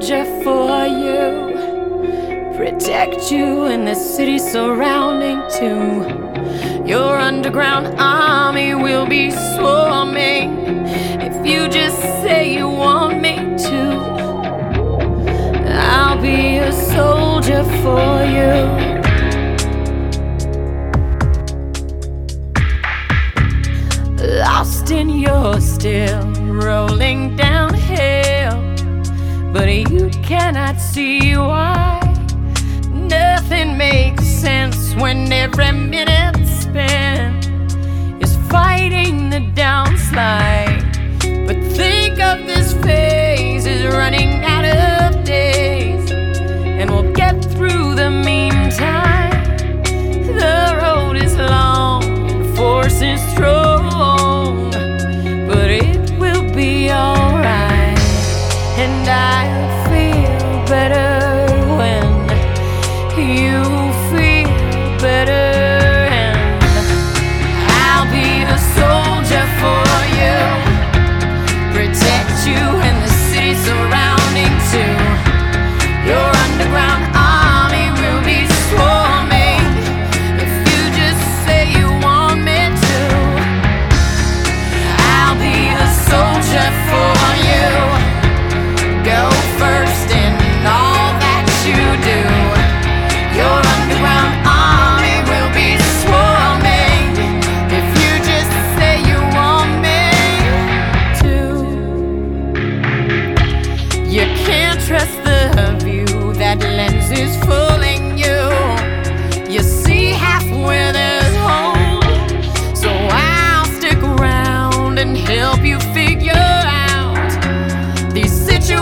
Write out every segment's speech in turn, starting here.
soldier for you. Protect you in the city surrounding too. Your underground army will be swarming if you just say you want me to. I'll be a soldier for you. lost in your still rolling down you cannot see why nothing makes sense when every minute spent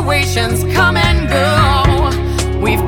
situations come and go. We've